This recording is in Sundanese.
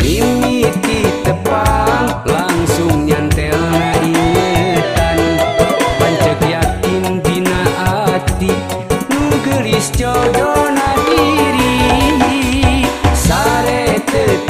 mimit di tepang langsung nyantel ingetan pancek yakin dina hati nu geulis jodoh diri sare teu